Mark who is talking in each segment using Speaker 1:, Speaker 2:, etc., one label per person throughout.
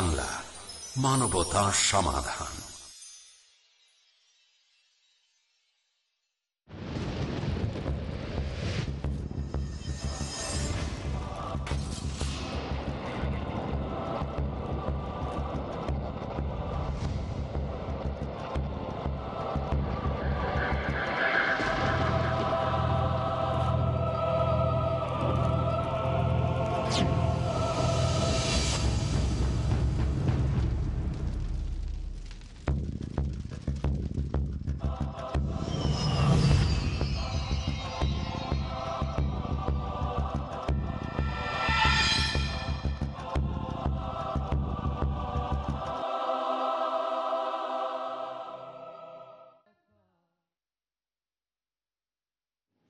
Speaker 1: বাংলা মানবতা সমাধান।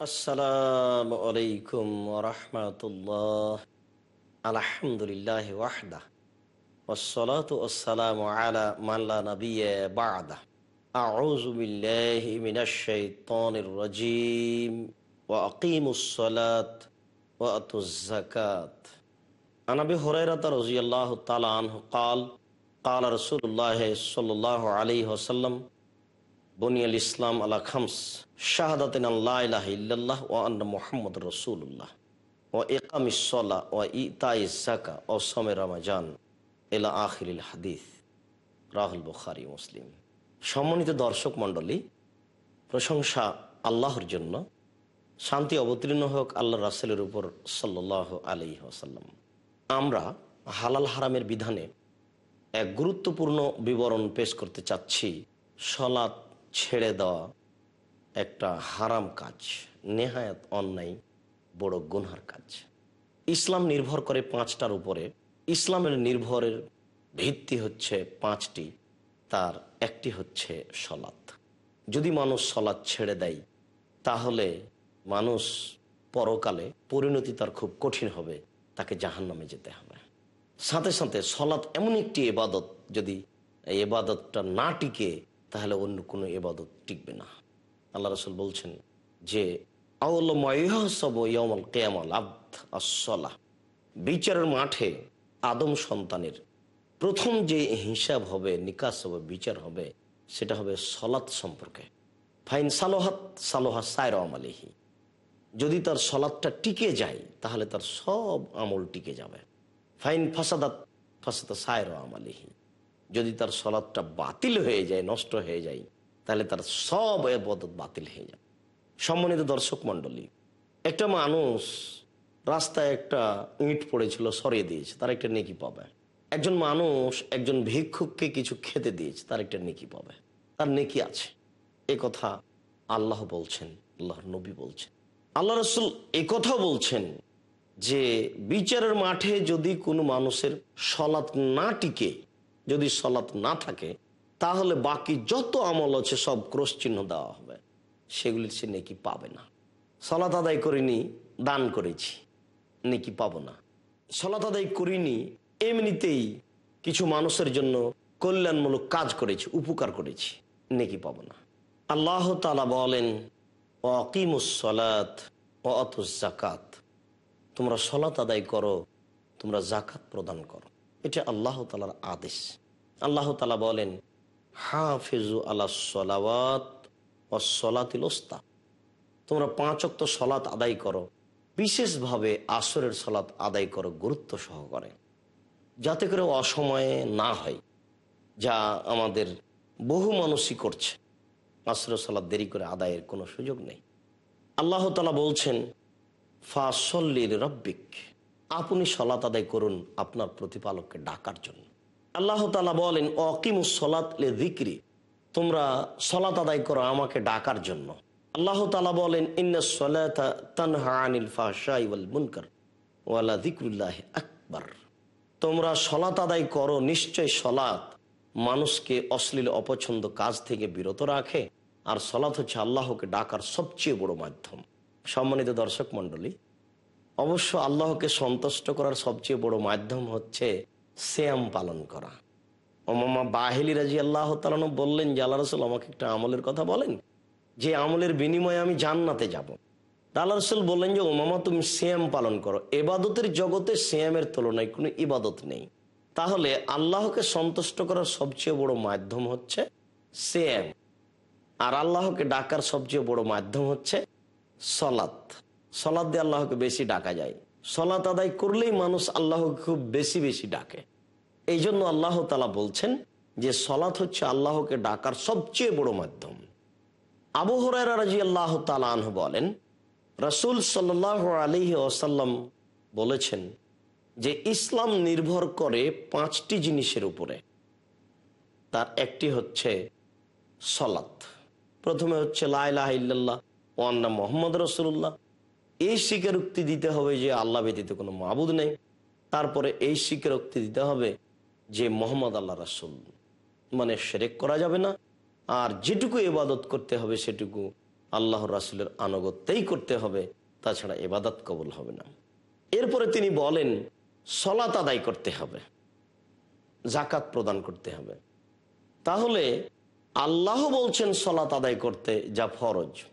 Speaker 2: আসসালামু আলাইকুম রহমতুল্লাহ আলহামদুলিল্লাহ ওয়াহদা والصلاة والسلام على من لا نبي بعده أعوذ بالله من الشيطان الرجيم وأقيموا الصلاة وأتوا الزكاة عن أبي هريرة رضي الله تعالى عنه قال قال رسول الله صلى الله عليه وسلم বনিয়াল ইসলাম আলা খামস, শাহাদাতিন আল্লাহ ও আন্না মোহাম্মদ রসুল্লাহ ও একামিসলা ও ইতা ইসাকা ও সমের রামাজান এলা আখিল হাদিস। রাহুল বুখারি মুসলিম। সম্মানিত দর্শক মণ্ডলী, প্রশংসা আল্লাহর জন্য, শান্তি অবতীর্ণ হোক আল্লাহ রাসেলের উপর সাল্লাহ আলি ওসাল্লাম আমরা হালাল হারামের বিধানে এক গুরুত্বপূর্ণ বিবরণ পেশ করতে চাচ্ছি, সলাৎ ছেড়ে দেওয়া একটা হারাম কাজ, নেহায়াত অন্যায়, বড় গুনহার কাজ। ইসলাম নির্ভর করে পাঁচটার উপরে। ইসলামের নির্ভরের ভিত্তি হচ্ছে পাঁচটি, তার একটি হচ্ছে সলাৎ। যদি মানুষ সলাৎ ছেড়ে দেয়, তাহলে মানুষ পরকালে পরিণতি তার খুব কঠিন হবে, তাকে জাহান নামে যেতে হবে। সাথে সাথে সলাৎ এমন একটি এবাদত, যদি এই এবাদতটা না টিকে তাহলে অন্য কোনো এবাদত টিকবে না। আল্লাহ রসুল বলছেন যে বিচারের মাঠে আদম সন্তানের প্রথম যে হিসাব হবে, নিকাশ হবে, বিচার হবে, সেটা হবে সলাৎ সম্পর্কে। ফাইন সালোহাত সালোহা সায়র আমালিহি যদি তার সলাৎটা টিকে যায়, তাহলে তার সব আমল টিকে যাবে। ফাইন ফাসাদাত ফাসাদা সায়র আমালিহি যদি তার সলাদটা বাতিল হয়ে যায়, নষ্ট হয়ে যায়, তাহলে তার সব এবাদত বাতিল হয়ে যায় সম্মানিত দর্শক মন্ডলী একটা মানুষ রাস্তায় একটা ইট পড়েছিল, সরিয়ে দিয়েছে, তার একটা নেকি পাবে। একজন মানুষ একজন ভিক্ষুককে কিছু খেতে দিয়েছে, তার একটা নেকি পাবে। তার নেকি আছে। এ কথা আল্লাহ বলছেন, আল্লাহর নবী বলছেন। আল্লাহ রসুল এ কথাও বলছেন যে, বিচারের মাঠে যদি কোনো মানুষের সলাৎ না টিকে যদি সলাৎ না থাকে, তাহলে বাকি যত আমল আছে সব ক্রোশ চিহ্ন দেওয়া হবে। সেগুলি সে নেকি পাবে না। সলাত আদায় করিনি, দান করেছি, নেকি পাবো না। সলাত আদায় করিনি, এমনিতেই কিছু মানুষের জন্য কল্যাণমূলক কাজ করেছি, উপকার করেছি, নেকি পাবো না। আল্লাহ তালা বলেন অকিমুসলাত অত জাকাত তোমরা সলাত আদায় করো, তোমরা জাকাত প্রদান করো। এটা আল্লাহ তালার আদেশ। আল্লাহ তালা বলেন, হাফেজু আল্লাহ সলাওয়াত ওস্তা তোমরা পাঁচ অক্ত সলাৎ আদায় করো। বিশেষভাবে আসরের সলাৎ আদায় করো গুরুত্ব সহকারে। যাতে করে অসময়ে না হয়, যা আমাদের বহু মানুষই করছে। আসরের সলাৎ দেরি করে আদায়ের কোনো সুযোগ নেই। আল্লাহ তালা বলছেন ফাসল্লির রব্বিক আপনি সলাত আদায় করুন আপনার প্রতিপালককে ডাকার জন্য। আল্লাহ তালা বলেন অকিমুস সলাত লে দিক্রি তোমরা সলাত আদায় করো আমাকে ডাকার জন্য। আল্লাহ তালা বলেন দিকরুল্লাহ আকবর। তোমরা সলাত আদায় করো, নিশ্চয় সলাত মানুষকে অশ্লীল, অপছন্দ কাজ থেকে বিরত রাখে। আর সলাত হচ্ছে আল্লাহকে ডাকার সবচেয়ে বড় মাধ্যম। সম্মানিত দর্শক মন্ডলী অবশ্য আল্লাহকে সন্তুষ্ট করার সবচেয়ে বড় মাধ্যম হচ্ছে শ্যাম পালন করা। ওমামা বাহেলি রাজি আল্লাহ তালানো বললেন, যে আল্লাহ রসুল আমাকে একটা আমলের কথা বলেন, যে আমলের বিনিময়ে আমি জান্নাতে যাব। আল্লাহ রসুল বললেন যে, ওমামা, তুমি শ্যাম পালন করো। এবাদতের জগতে শ্যামের তুলনায় কোনো ইবাদত নেই। তাহলে আল্লাহকে সন্তুষ্ট করার সবচেয়ে বড় মাধ্যম হচ্ছে শ্যাম আর আল্লাহকে ডাকার সবচেয়ে বড় মাধ্যম হচ্ছে সলাৎ। সলাৎ দিয়ে আল্লাহকে বেশি ডাকা যায়। সলাৎ আদায় করলেই মানুষ আল্লাহকে খুব বেশি বেশি ডাকে। এই জন্য আল্লাহ তালা বলছেন যে সলাৎ হচ্ছে আল্লাহকে ডাকার সবচেয়ে বড় মাধ্যম। আবু হরাইরা রাজি আল্লাহ তালাহ বলেন, রসুল সাল্লাহ আলহি আসাল্লাম বলেছেন যে ইসলাম নির্ভর করে পাঁচটি জিনিসের উপরে। তার একটি হচ্ছে সলাৎ। প্রথমে হচ্ছে লাইলাহ ইল্লাল্লাহ, ওয়ান্না মোহাম্মদ রসুল্লাহ এই স্বীকারোক্তি দিতে হবে যে আল্লাহ ব্যতীত কোনো মাবুদ নেই। তারপরে এই স্বীকারোক্তি দিতে হবে যে মোহাম্মদ আল্লাহ রাসুল। মানে সেরেক করা যাবে না। আর যেটুকু এবাদত করতে হবে সেটুকু আল্লাহ রাসুলের আনুগত্যেই করতে হবে। তাছাড়া এবাদত কবল হবে না। এরপরে তিনি বলেন, সলাত আদায় করতে হবে। জাকাত প্রদান করতে হবে। তাহলে আল্লাহ বলছেন সলাত আদায় করতে যা ফরজ।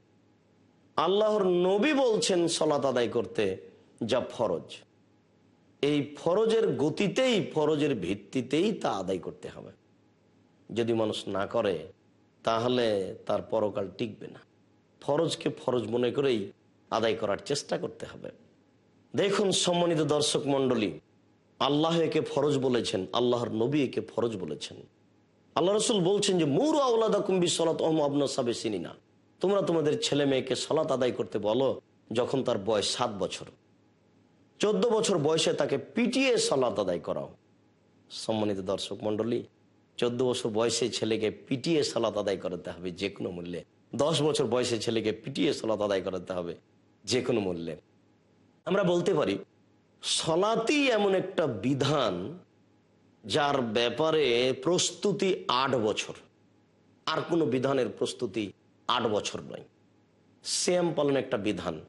Speaker 2: আল্লাহর নবী বলছেন সলাত আদায় করতে যা ফরজ। এই ফরজের গতিতেই, ফরজের ভিত্তিতেই তা আদায় করতে হবে। যদি মানুষ না করে, তাহলে তার পরকাল টিকবে না। ফরজকে ফরজ মনে করেই আদায় করার চেষ্টা করতে হবে। দেখুন সম্মানিত দর্শক মন্ডলী আল্লাহ একে ফরজ বলেছেন, আল্লাহর নবী একে ফরজ বলেছেন। আল্লাহ রসুল বলছেন যে, মুর আউলাদা কুম্বি সলাত অহম আবনা সাবে চিনি না তোমরা তোমাদের ছেলে মেয়েকে সলাত আদায় করতে বলো যখন তার বয়স সাত বছর। চোদ্দ বছর বয়সে তাকে পিটিয়ে সলাত আদায় করাও। সম্মানিত দর্শক মন্ডলী চোদ্দ বছর বয়সে ছেলেকে পিটিয়ে সলাত আদায় করাতে হবে যে কোনো মূল্যে। দশ বছর বয়সে ছেলেকে পিটিয়ে সলাত আদায় করাতে হবে যে কোনো মূল্যে। আমরা বলতে পারি, সলাতি এমন একটা বিধান যার ব্যাপারে প্রস্তুতি আট বছর। আর কোনো বিধানের প্রস্তুতি আট বছর নয়। সেম পালন একটা বিধান।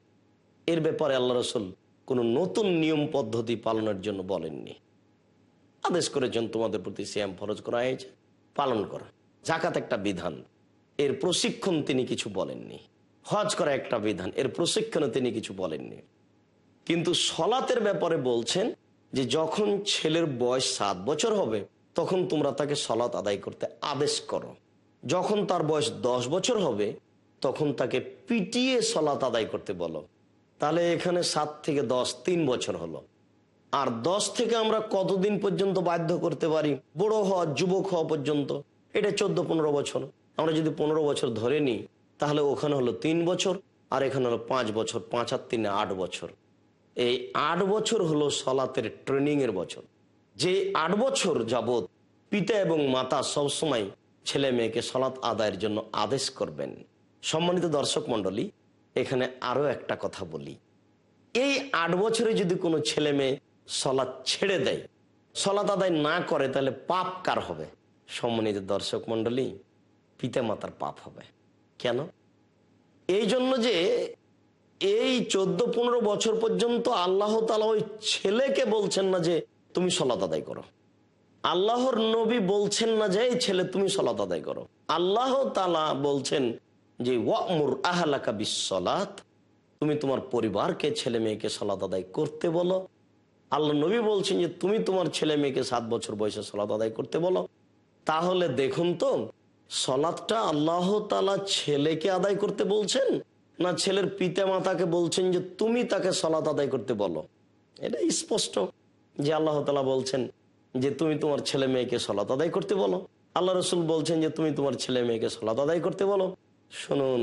Speaker 2: এর ব্যাপারে আল্লাহ রসুল কোনো নতুন নিয়ম পদ্ধতি পালনের জন্য বলেননি। আদেশ করেছেন তোমাদের প্রতি শ্যাম ফরজ করা হয়েছে, পালন করা। জাকাত একটা বিধান। এর প্রশিক্ষণ তিনি কিছু বলেননি। হজ করা একটা বিধান। এর প্রশিক্ষণে তিনি কিছু বলেননি। কিন্তু সলাতের ব্যাপারে বলছেন যে যখন ছেলের বয়স সাত বছর হবে, তখন তোমরা তাকে সলাত আদায় করতে আদেশ করো। যখন তার বয়স দশ বছর হবে, তখন তাকে পিটিয়ে সলাত আদায় করতে বলো। তাহলে এখানে সাত থেকে দশ, তিন বছর হলো। আর দশ থেকে আমরা কতদিন পর্যন্ত বাধ্য করতে পারি? বড় হওয়া, যুবক হওয়া পর্যন্ত। এটা চোদ্দ, পনেরো বছর। আমরা যদি পনেরো বছর ধরে নিই, তাহলে ওখানে হলো তিন বছর, আর এখানে হলো পাঁচ বছর, পাঁচ আর তিনে আট বছর। এই আট বছর হলো সলাতের ট্রেনিং এর বছর। যে আট বছর যাবৎ পিতা এবং মাতা সবসময় ছেলে মেয়েকে সলাৎ আদায়ের জন্য আদেশ করবেন। সম্মানিত দর্শক মন্ডলী এখানে আরও একটা কথা বলি। এই আট বছরে যদি কোনো ছেলে মেয়ে সলাৎ ছেড়ে দেয়, সলাৎ আদায় না করে, তাহলে পাপ কার হবে? সম্মানিত দর্শক মন্ডলী পিতা মাতার পাপ হবে। কেন? এই জন্য যে এই চোদ্দ পনেরো বছর পর্যন্ত আল্লাহ তালা ওই ছেলেকে বলছেন না যে তুমি সলাত আদায় করো। আল্লাহর নবী বলছেন না যে, এই ছেলে, তুমি সলাত আদায় করো। আল্লাহ তালা বলছেন যে ওয়ামুর আহলাকা বিশ্বলাত তুমি তোমার পরিবারকে ছেলে মেয়েকে সলাত আদায় করতে বলো। আল্লাহ নবী বলছেন যে, তুমি তোমার ছেলে মেয়েকে সাত বছর বয়সে সলাত আদায় করতে বলো। তাহলে দেখুন তো সলাৎটা আল্লাহ তালা ছেলেকে আদায় করতে বলছেন, না ছেলের পিতা মাতাকে বলছেন যে, তুমি তাকে সলাত আদায় করতে বলো? এটা স্পষ্ট যে আল্লাহ তালা বলছেন যে, তুমি তোমার ছেলে মেয়েকে সলাত আদায় করতে বলো। আল্লাহ রসুল বলছেন যে, তুমি তোমার ছেলে মেয়েকে সলাত আদায় করতে বলো। শুনুন,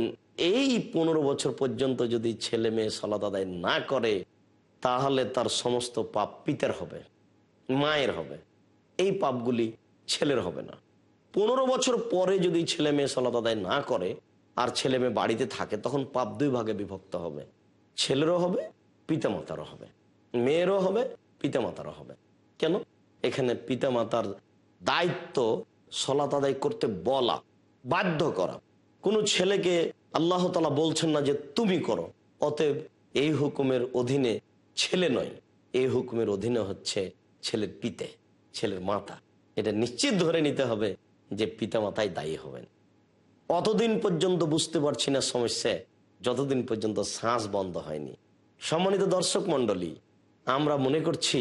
Speaker 2: এই পনেরো বছর পর্যন্ত যদি ছেলে মেয়ে সলাত আদায় না করে, তাহলে তার সমস্ত পাপ পিতার হবে, মায়ের হবে। এই পাপগুলি ছেলের হবে না। পনেরো বছর পরে যদি ছেলে মেয়ে সলাত আদায় না করে আর ছেলে মেয়ে বাড়িতে থাকে, তখন পাপ দুই ভাগে বিভক্ত হবে। ছেলেরও হবে, পিতামাতারও হবে। মেয়েরও হবে, পিতামাতারও হবে। কেন? এখানে পিতামাতার দায়িত্ব সলাত আদায় করতে বলা, বাধ্য করা। কোনো ছেলেকে আল্লাহ তালা বলছেন না যে তুমি করো। অতএব এই হুকুমের অধীনে ছেলে নয়, এই হুকুমের অধীনে হচ্ছে ছেলের পিতে, ছেলের মাতা। এটা নিশ্চিত ধরে নিতে হবে যে পিতা মাতাই দায়ী হবেন। অতদিন পর্যন্ত বুঝতে পারছি না সমস্যা, যতদিন পর্যন্ত শ্বাস বন্ধ হয়নি। সম্মানিত দর্শক মন্ডলী আমরা মনে করছি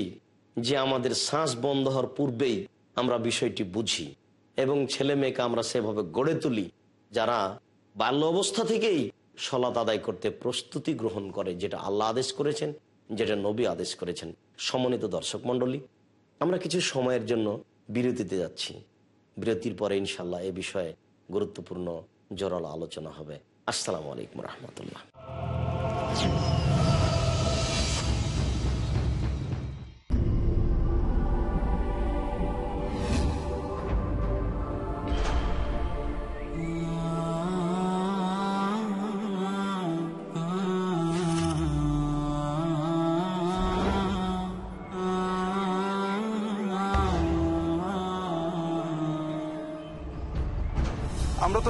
Speaker 2: যে আমাদের শ্বাস বন্ধ হওয়ার পূর্বেই আমরা বিষয়টি বুঝি এবং ছেলে মেয়েকে আমরা সেভাবে গড়ে তুলি। যারা বাল্য অবস্থা থেকেই সলাত আদায় করতে প্রস্তুতি গ্রহণ করে, যেটা আল্লাহ আদেশ করেছেন, যেটা নবী আদেশ করেছেন। সমন্বিত দর্শক মন্ডলী আমরা কিছু সময়ের জন্য বিরতিতে যাচ্ছি। বিরতির পরে ইনশাল্লাহ এ বিষয়ে গুরুত্বপূর্ণ জোরালো আলোচনা হবে। আসসালামু আলাইকুম রহমতুল্লাহ।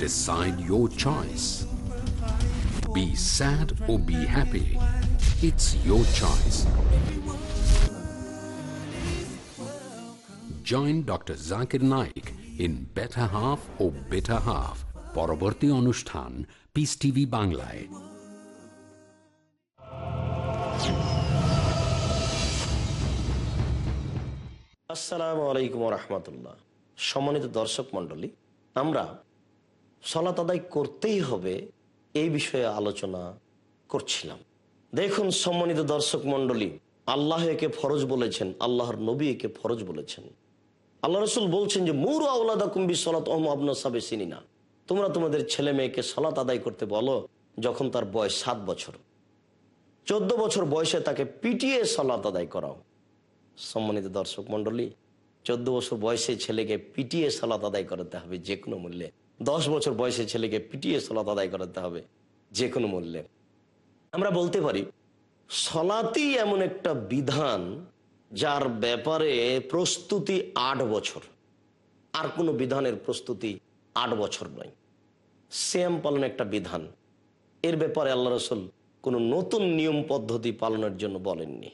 Speaker 1: Decide your choice. Be sad or be happy. It's your choice. Join Dr. Zakir Naik in better half O better half পরবর্তী অনুষ্ঠান পিস টিভি বাংলায়
Speaker 2: আসসালামু আলাইকুম রহমতুল্লাহ সম্মানিত দর্শক মণ্ডলী, আমরা সলাত আদায় করতেই হবে, এই বিষয়ে আলোচনা করছিলাম। দেখুন সম্মানিত দর্শক মণ্ডলী, আল্লাহ একে ফরজ বলেছেন, আল্লাহর নবী একে ফরজ বলেছেন। আল্লাহ রসুল বলছেন যে, মুরু আউলাদা কুম্বি সলাত ওহম আবনা সাবে চিনি না তোমরা তোমাদের ছেলে মেয়েকে সলাত আদায় করতে বলো যখন তার বয়স সাত বছর। চোদ্দ বছর বয়সে তাকে পিটিয়ে সলাত আদায় করাও। সম্মানিত দর্শক মন্ডলী চোদ্দ বছর বয়সে ছেলেকে পিটিয়ে সালাত আদায় করাতে হবে যে কোনো মূল্যে। দশ বছর বয়সে ছেলেকে পিটিয়ে সালাত আদায় করাতে হবে, যে কোনো মূল্যে। আমরা বলতে পারি সলাতি এমন একটা বিধান যার ব্যাপারে প্রস্তুতি আট বছর। আর কোনো বিধানের প্রস্তুতি আট বছর নয়। শ্যাম পালন একটা বিধান। এর ব্যাপারে আল্লাহ রসুল কোনো নতুন নিয়ম পদ্ধতি পালনের জন্য বলেননি।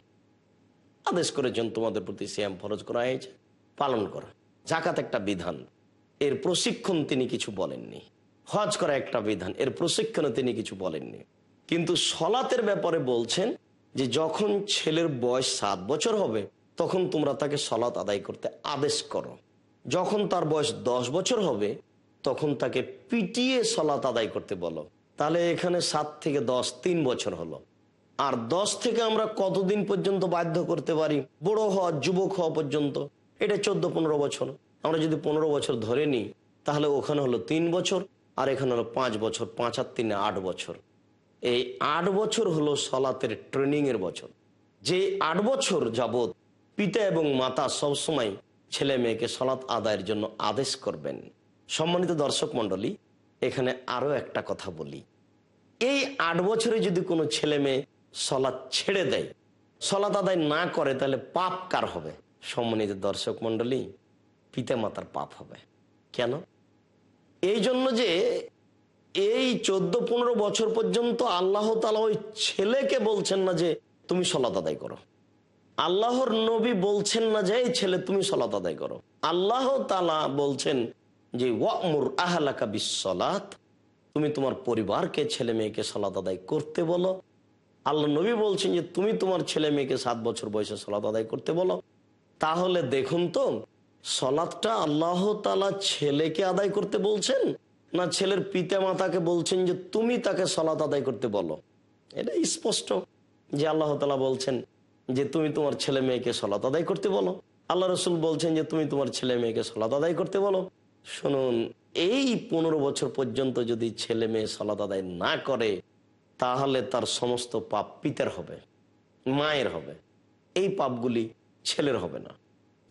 Speaker 2: আদেশ করেছেন, তোমাদের প্রতি শ্যাম ফরজ করা হয়েছে, পালন করা। জাকাত একটা বিধান। এর প্রশিক্ষণ তিনি কিছু বলেননি। হজ করা একটা বিধান, এর প্রশিক্ষণে তিনি কিছু বলেননি। কিন্তু সলাতের ব্যাপারে বলছেন যে যখন ছেলের বয়স সাত বছর হবে, তখন তোমরা তাকে সলাত আদায় করতে আদেশ করো। যখন তার বয়স দশ বছর হবে, তখন তাকে পিটিয়ে সলাত আদায় করতে বলো। তাহলে এখানে সাত থেকে দশ তিন বছর হলো। আর দশ থেকে আমরা কতদিন পর্যন্ত বাধ্য করতে পারি? বড় হওয়া, যুবক হওয়া পর্যন্ত। এটা চোদ্দ পনেরো বছর। আমরা যদি পনেরো বছর ধরে নিই, তাহলে ওখানে হলো তিন বছর, আর এখানে হলো পাঁচ বছর, পাঁচ আর তিনে আট বছর। এই আট বছর হলো সলাতের ট্রেনিং এর বছর। যে আট বছর যাবৎ পিতা এবং মাতা সবসময় ছেলে মেয়েকে সলাৎ আদায়ের জন্য আদেশ করবেন। সম্মানিত দর্শক মন্ডলী এখানে আরও একটা কথা বলি। এই আট বছরে যদি কোনো ছেলে মেয়ে সলাৎ ছেড়ে দেয় সলাৎ আদায় না করে, তাহলে পাপ কার হবে? সম্মানিত দর্শক মন্ডলী পিতা মাতার পাপ হবে। কেন? এই জন্য যে এই চোদ্দ পনেরো বছর পর্যন্ত আল্লাহ তালা ওই ছেলেকে বলছেন না যে তুমি সলাত আদায় করো। আল্লাহর নবী বলছেন না যে এই ছেলে তুমি সলাত আদায় করো। আল্লাহ তালা বলছেন যে, ওয়ামুর আহলাকা বিশ্বলাত তুমি তোমার পরিবারকে, ছেলে মেয়েকে সলাত আদায় করতে বলো। আল্লাহ নবী বলছেন যে, তুমি তোমার ছেলে মেয়েকে সাত বছর বয়সে সলাত আদায় করতে বলো। তাহলে দেখুন তো সলাৎটা আল্লাহ তালা ছেলেকে আদায় করতে বলছেন না ছেলের পিতা মাতাকে বলছেন যে তুমি তাকে সলাত আদায় করতে বলো? এটা স্পষ্ট যে আল্লাহ তালা বলছেন যে তুমি তোমার ছেলে মেয়েকে সলাত আদায় করতে বলো। আল্লাহ রসুল বলছেন যে তুমি তোমার ছেলে মেয়েকে সলাত আদায় করতে বলো। শুনুন, এই পনেরো বছর পর্যন্ত যদি ছেলে মেয়ে সলাত আদায় না করে, তাহলে তার সমস্ত পাপ পিতার হবে, মায়ের হবে। এই পাপগুলি ছেলের হবে না।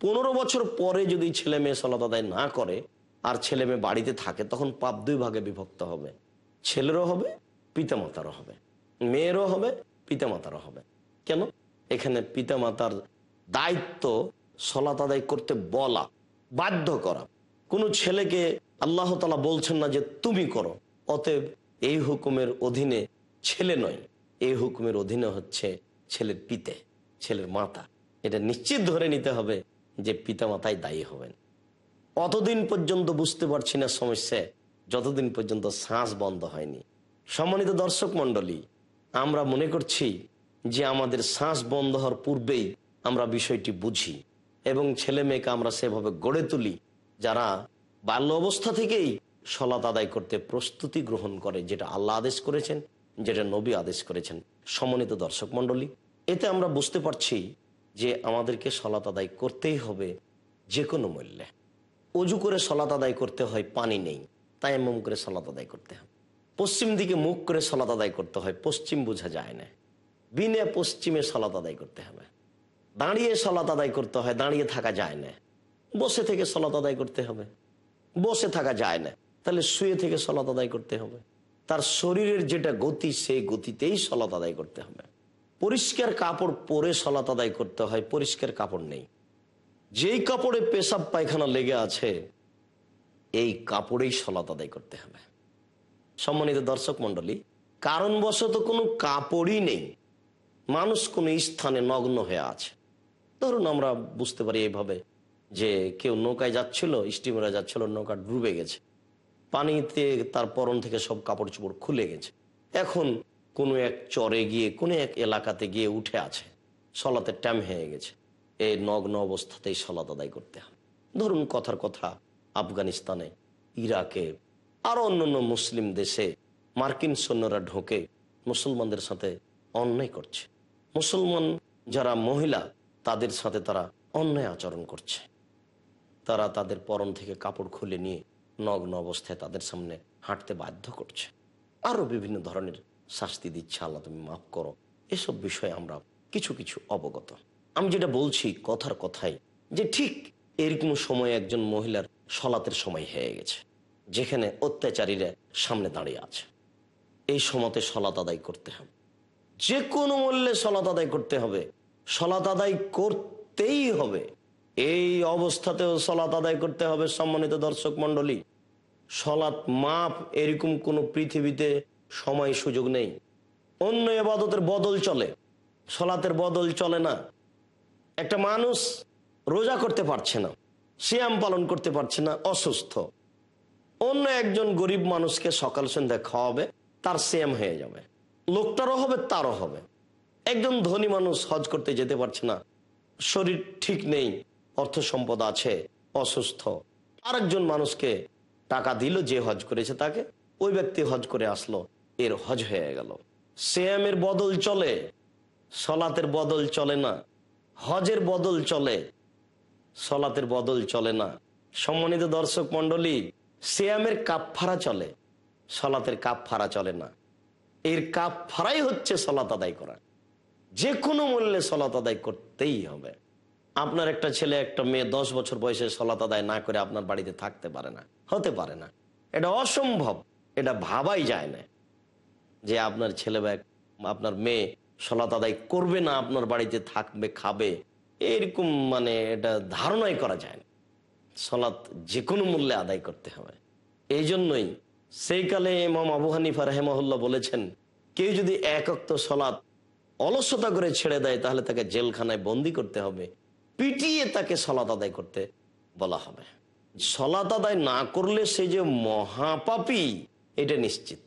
Speaker 2: পনেরো বছর পরে যদি ছেলে মেয়ে সলাত আদায় না করে আর ছেলে মেয়ে বাড়িতে থাকে, তখন পাপ দুই ভাগে বিভক্ত হবে। ছেলেরও হবে, পিতামাতারও হবে। মেয়েরও হবে, পিতামাতারও হবে। কেন? এখানে পিতামাতার দায়িত্ব সলাত আদায় করতে বলা, বাধ্য করা। কোনো ছেলেকে আল্লাহ তালা বলছেন না যে তুমি করো, অতএব এই হুকুমের অধীনে ছেলে নয়, এই হুকুমের অধীনে হচ্ছে ছেলের পিতে, ছেলের মাতা। এটা নিশ্চিত ধরে নিতে হবে যে পিতা মাতাই দায়ী হবেন। অতদিন পর্যন্ত বুঝতে পারছি না সমস্যা, যতদিন পর্যন্ত শ্বাস বন্ধ হয়নি। সম্মানিত দর্শক মন্ডলী আমরা মনে করছি যে আমাদের শ্বাস বন্ধ হওয়ার পূর্বেই আমরা বিষয়টি বুঝি এবং ছেলে মেয়েকে আমরা সেভাবে গড়ে তুলি, যারা বাল্য অবস্থা থেকেই সলাত আদায় করতে প্রস্তুতি গ্রহণ করে, যেটা আল্লাহ আদেশ করেছেন, যেটা নবী আদেশ করেছেন। সমন্বিত দর্শক মন্ডলী এতে আমরা বুঝতে পারছি যে আমাদেরকে সলাত আদায় করতেই হবে যে কোনো মূল্যে। অজু করে সলাত আদায় করতে হয়, পানি নেই। তাই এমন করে সলাত আদায় করতে হবে পশ্চিম দিকে মুখ করে সলাত আদায় করতে হয়, পশ্চিম বোঝা যায় না। বিনে পশ্চিমে সলাত আদায় করতে হবে। দাঁড়িয়ে সলাত আদায় করতে হয়, দাঁড়িয়ে থাকা যায় না। বসে থেকে সলাত আদায় করতে হবে। বসে থাকা যায় না, তাহলে শুয়ে থেকে সলাত আদায় করতে হবে। তার শরীরের যেটা গতি, সেই গতিতেই সলাত আদায় করতে হবে। পরিষ্কার কাপড় পরে সলাত আদায় করতে হয়, পরিষ্কার কাপড় নেই। যেই কাপড়ে পেশাব পায়খানা লেগে আছে, এই কাপড়েই সলাত আদায় করতে হবে। সম্মানিত দর্শক মন্ডলী কারণবশত কোনো কাপড়ই নেই। মানুষ কোনো স্থানে নগ্ন হয়ে আছে। ধরুন আমরা বুঝতে পারি এইভাবে যে কেউ নৌকায় যাচ্ছিল, স্টিমারে যাচ্ছিল, নৌকা ডুবে গেছে। পানিতে তার পরন থেকে সব কাপড় চোপড় খুলে গেছে। এখন কোনো এক চরে গিয়ে, কোনো এক এলাকাতে গিয়ে উঠে আছে। সলাতের ট্যাম হয়ে গেছে। এই নগ্ন অবস্থাতেই সলাত আদায় করতে হবে ধরুন কথার কথা, আফগানিস্তানে, ইরাকে, আরও অন্যান্য মুসলিম দেশে মার্কিন সৈন্যরা ঢোকে, মুসলমানদের সাথে অন্যায় করছে। মুসলমান যারা মহিলা, তাদের সাথে তারা অন্যায় আচরণ করছে। তারা তাদের পরন থেকে কাপড় খুলে নিয়ে নগ্ন অবস্থায় তাদের সামনে হাঁটতে বাধ্য করছে। আরও বিভিন্ন ধরনের শাস্তি দিচ্ছে আল্লাহ, তুমি মাফ করো। এসব বিষয়ে আমরা কিছু কিছু অবগত। আমি যেটা বলছি কথার কথাই, যে ঠিক এরকম সময় একজন মহিলার সলাতের সময় হয়ে গেছে, যেখানে অত্যাচারীরা সামনে দাঁড়িয়ে আছে। এই সময়তে সলাত আদায় করতে হবে। যে কোনো মূল্যে সলাত আদায় করতে হবে। সলাত আদায় করতেই হবে। এই অবস্থাতেও সলাত আদায় করতে হবে সম্মানিত দর্শক মন্ডলী সলাৎ মাপ এরকম কোনো পৃথিবীতে সময় সুযোগ নেই। অন্য এবাদতের বদল চলে, সলাতের বদল চলে না। একটা মানুষ রোজা করতে পারছে না শ্যাম পালন করতে পারছে না, অসুস্থ। অন্য একজন গরিব মানুষকে সকাল সন্ধ্যা খাওয়াবে, তার শ্যাম হয়ে যাবে। লোকটারও হবে, তারও হবে। একজন ধনী মানুষ হজ করতে যেতে পারছে না, শরীর ঠিক নেই, অর্থ সম্পদ আছে, অসুস্থ। আরেকজন মানুষকে টাকা দিল, যে হজ করেছে তাকে, ওই ব্যক্তি হজ করে আসলো। এর হজ হয়ে গেল। সিয়ামের বদল চলে, সলাতের বদল চলে না। হজের বদল চলে, সলাতের বদল চলে না। সম্মানিত দর্শক সিয়ামের কাপ ফাড়া চলে, সলাতের কাপ ফাড়া চলে না। এর কাপ ফাড়াই হচ্ছে সলাত আদায় করা। যে কোনো মূল্যে সলাত আদায় করতেই হবে। আপনার একটা ছেলে, একটা মেয়ে দশ বছর বয়সে সলাত আদায় না করে আপনার বাড়িতে থাকতে পারে না, হতে পারে না। এটা অসম্ভব, এটা ভাবাই যায় না। যে আপনার ছেলে বা আপনার মেয়ে সলাত আদায় করবে না, আপনার বাড়িতে থাকবে, খাবে, এরকম মানে এটা ধারণাই করা যায় না। সলাৎ যে কোনো মূল্যে আদায় করতে হবে। এই জন্যই সেই কালে ইমাম আবু হানিফা রহেমহল্লা বলেছেন, কেউ যদি একক্ত সলাৎ অলসতা করে ছেড়ে দেয়, তাহলে তাকে জেলখানায় বন্দি করতে হবে, পিটিয়ে তাকে সলাত আদায় করতে বলা হবে। সলাত আদায় না করলে সে যে মহাপাপী, এটা নিশ্চিত।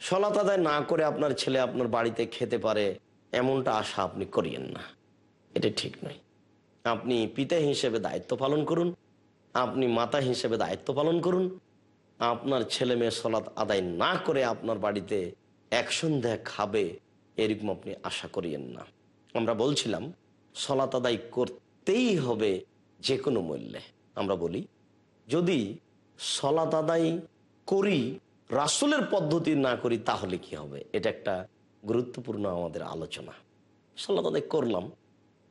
Speaker 2: সলাত আদায় না করে আপনার ছেলে আপনার বাড়িতে খেতে পারে, এমনটা আশা আপনি করিয়েন না। এটা ঠিক নয়। আপনি পিতা হিসেবে দায়িত্ব পালন করুন, আপনি মাতা হিসেবে দায়িত্ব পালন করুন। আপনার ছেলে মেয়ে সলাৎ আদায় না করে আপনার বাড়িতে এক সন্ধ্যা খাবে, এরকম আপনি আশা করিয়েন না। আমরা বলছিলাম সলাৎ আদায় করতেই হবে যে কোনো মূল্যে। আমরা বলি, যদি সলাৎ আদায় করি রাসুলের পদ্ধতি না করি তাহলে কি হবে? এটা একটা গুরুত্বপূর্ণ আমাদের আলোচনা। সলাৎ আদায় করলাম,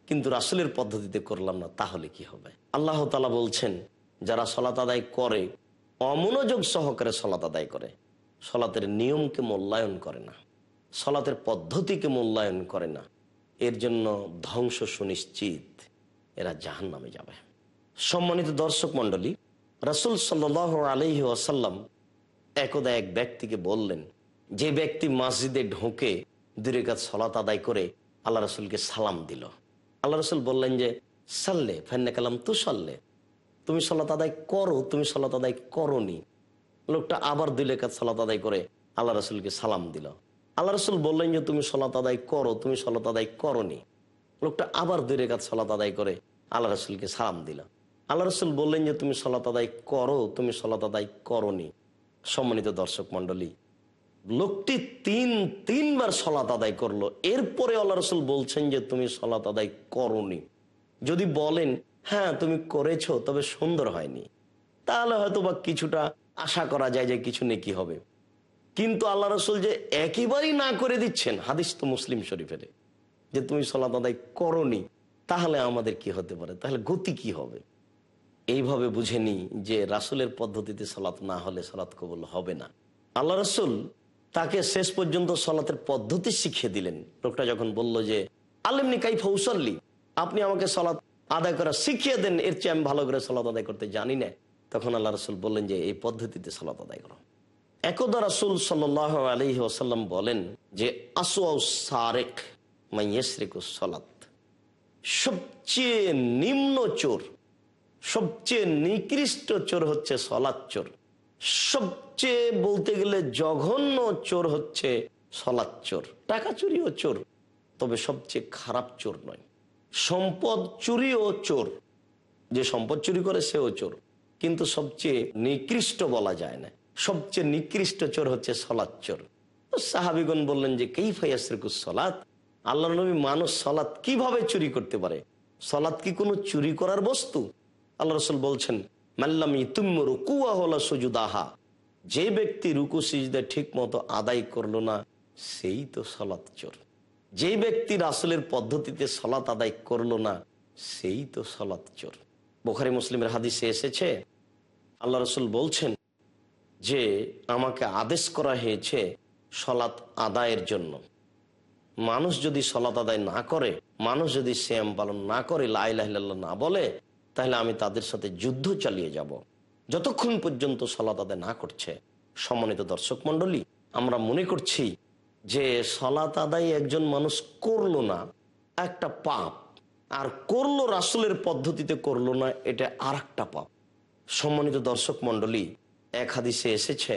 Speaker 2: কিন্তু রাসুলের পদ্ধতিতে করলাম না, তাহলে কি হবে? আল্লাহ তালা বলছেন, যারা সলাত আদায় করে, অমনোযোগ সহকারে সলাত আদায় করে, সলাতের নিয়মকে মূল্যায়ন করে না, সলাতের পদ্ধতিকে মূল্যায়ন করে না। এর জন্য ধ্বংস সুনিশ্চিত, এরা জাহান নামে যাবে। সম্মানিত দর্শক মন্ডলী রাসুল সাল্লাহ আলহি আসাল্লাম একদা এক ব্যক্তিকে বললেন, যে ব্যক্তি মসজিদে ঢোকে দূরে কাজ সলাত আদায় করে আল্লাহ রসুলকে সালাম দিল। আল্লাহ রসুল বললেন যে, সাল্লে ফেন্নে কালাম তু সাল্লে। তুমি সলাত আদায় করো, তুমি সলাত আদায় করনি। লোকটা আবার দুই লেখাত সলাত আদায় করে আল্লাহ রসুলকে সালাম দিল। আল্লাহ রসুল বললেন যে, তুমি সলাত আদায় করো, তুমি সলাত আদায় করনি। লোকটা আবার দুই রেখাত সলাত আদায় করে আল্লাহ রসুলকে সালাম দিল। আল্লাহ রসুল বললেন যে, তুমি সলাত আদায় করো, তুমি সলাত আদায় করনি। সম্মানিত দর্শক মন্ডলী লোকটি তিন, তিনবার সলাত আদায় করল। এরপরে আল্লাহ রসুল বলছেন যে, তুমি সলাত আদায় করনি। যদি বলেন হ্যাঁ তুমি করেছ, তবে সুন্দর হয়নি। তাহলে হয়তো বা কিছুটা আশা করা যায় যে, কিছু নেকি হবে। কিন্তু আল্লাহ রসুল যে একেবারেই না করে দিচ্ছেন, হাদিস তো মুসলিম শরীফের যে, তুমি সলাত আদায় করনি, তাহলে আমাদের কি হতে পারে? তাহলে গতি কি হবে? এইভাবে বুঝে নি যে রাসুলের পদ্ধতিতে সলাৎ না হলে সলাৎ কবুল হবে না। আল্লাহ রসুল তাকে শেষ পর্যন্ত সলাতের পদ্ধতি শিখিয়ে দিলেন। লোকটা যখন বলল যে আলিমনি কাই ফৌসল্লি আপনি আমাকে সলাৎ আদায় করা শিখিয়ে দেন, এর চেয়ে আমি ভালো করে সলাৎ আদায় করতে জানি না। তখন আল্লাহ রসুল বললেন যে, এই পদ্ধতিতে সলাৎ আদায় করো। একদা রাসুল সাল আলহি ওসাল্লাম বলেন যে আসু সারেক মাইয়েসরিক সলাত। সবচেয়ে নিম্ন চোর সবচেয়ে নিকৃষ্ট চোর হচ্ছে সলাদ চোর। সবচেয়ে বলতে গেলে জঘন্য চোর হচ্ছে সলাদ চোর। টাকা চুরিও চোর, তবে সবচেয়ে খারাপ চোর নয়। সম্পদ চুরিও চোর, যে সম্পদ চুরি করে সেও চোর। কিন্তু সবচেয়ে নিকৃষ্ট বলা যায় না। সবচেয়ে নিকৃষ্ট চোর হচ্ছে সলাদ চোর। সাহাবিগণ বললেন যে কেই ফাইয়াসরিকুস সলাৎ? আল্লাহ নবী মানুষ সলাৎ কীভাবে চুরি করতে পারে? সলাৎ কি কোনো চুরি করার বস্তু? আল্লাহ রসুল বলছেন মাল্লামি তুম রুকুয়া হলা সুজুদাহা যে ব্যক্তি রুকু সিজদে ঠিক মতো আদায় করল না, সেই তো সলাৎ চোর। যে ব্যক্তি রাসুলের পদ্ধতিতে সলাৎ আদায় করল না, সেই তো সলাৎ চোর। বোখারি মুসলিমের হাদিসে এসেছে, আল্লাহ রসুল বলছেন যে, আমাকে আদেশ করা হয়েছে সলাৎ আদায়ের জন্য। মানুষ যদি সলাৎ আদায় না করে, মানুষ যদি শ্যাম পালন না করে লাইলাহ না বলে তাহলে আমি তাদের সাথে যুদ্ধ চালিয়ে যাব। যতক্ষণ পর্যন্ত সলাৎ আদায় না করছে সম্মানিত দর্শক মন্ডলী আমরা মনে করছি যে সলাৎ আদায় একজন মানুষ করল না, একটা পাপ। আর করল রাসুলের পদ্ধতিতে করল না, এটা আর একটা পাপ। সম্মানিত দর্শক মন্ডলী এক হাদিসে এসেছে,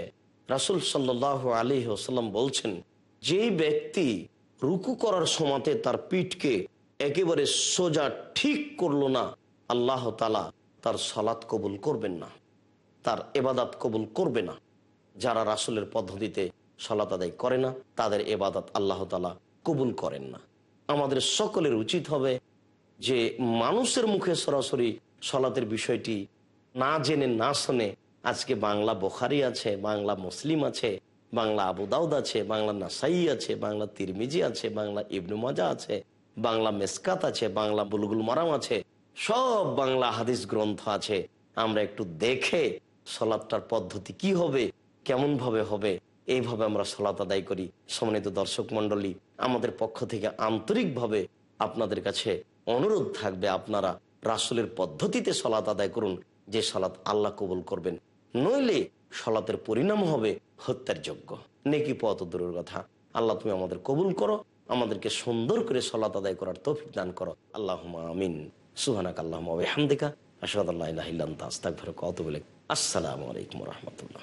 Speaker 2: রাসুল সাল্লাহ আলী ওসাল্লাম বলছেন, যেই ব্যক্তি রুকু করার সময়তে তার পিঠকে একেবারে সোজা ঠিক করল না আল্লাহ তালা তার সালাত কবুল করবেন না, তার এবাদাত কবুল করবে না। যারা রাসুলের পদ্ধতিতে সলাত আদায় করে না, তাদের এবাদাত আল্লাহ তালা কবুল করেন না। আমাদের সকলের উচিত হবে যে মানুষের মুখে সরাসরি সলাতের বিষয়টি না জেনে, না শুনে আজকে বাংলা বোখারি আছে, বাংলা মুসলিম আছে, বাংলা আবু দাউদ আছে, বাংলা নাসাই আছে, বাংলা তিরমিজি আছে, বাংলা ইবনু মাজা আছে, বাংলা মেসকাত আছে, বাংলা বুলগুল মারাম আছে সব বাংলা হাদিস গ্রন্থ আছে। আমরা একটু দেখে সলাৎটার পদ্ধতি কি হবে কেমন ভাবে হবে, এইভাবে আমরা সলাত আদায় করি। সম্মানিত দর্শক মন্ডলী আমাদের পক্ষ থেকে আন্তরিকভাবে আপনাদের কাছে অনুরোধ থাকবে আপনারা রাসুলের পদ্ধতিতে সলাত আদায় করুন, যে সলাৎ আল্লাহ কবুল করবেন। নইলে সলাতের পরিণাম হবে হত্যার যোগ্য। নেকি পথ দূরের কথা। আল্লাহ তুমি আমাদের কবুল করো, আমাদেরকে সুন্দর করে সলাত আদায় করার তৌফিক দান করো। আল্লাহ আমিন। সুহানাক আল্লাহ হামদিকা আসাদ আল্লাহ আস্তাক ফেরক কত বলে আসসালামু আলাইকুম রহমতুল্লাহ।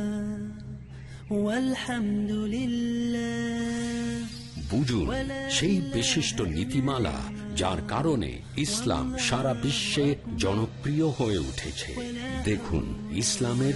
Speaker 1: বুঝুন সেই বিশিষ্ট নীতিমালা যার কারণে ইসলাম সারা বিশ্বে জনপ্রিয় হয়ে উঠেছে। দেখুন ইসলামের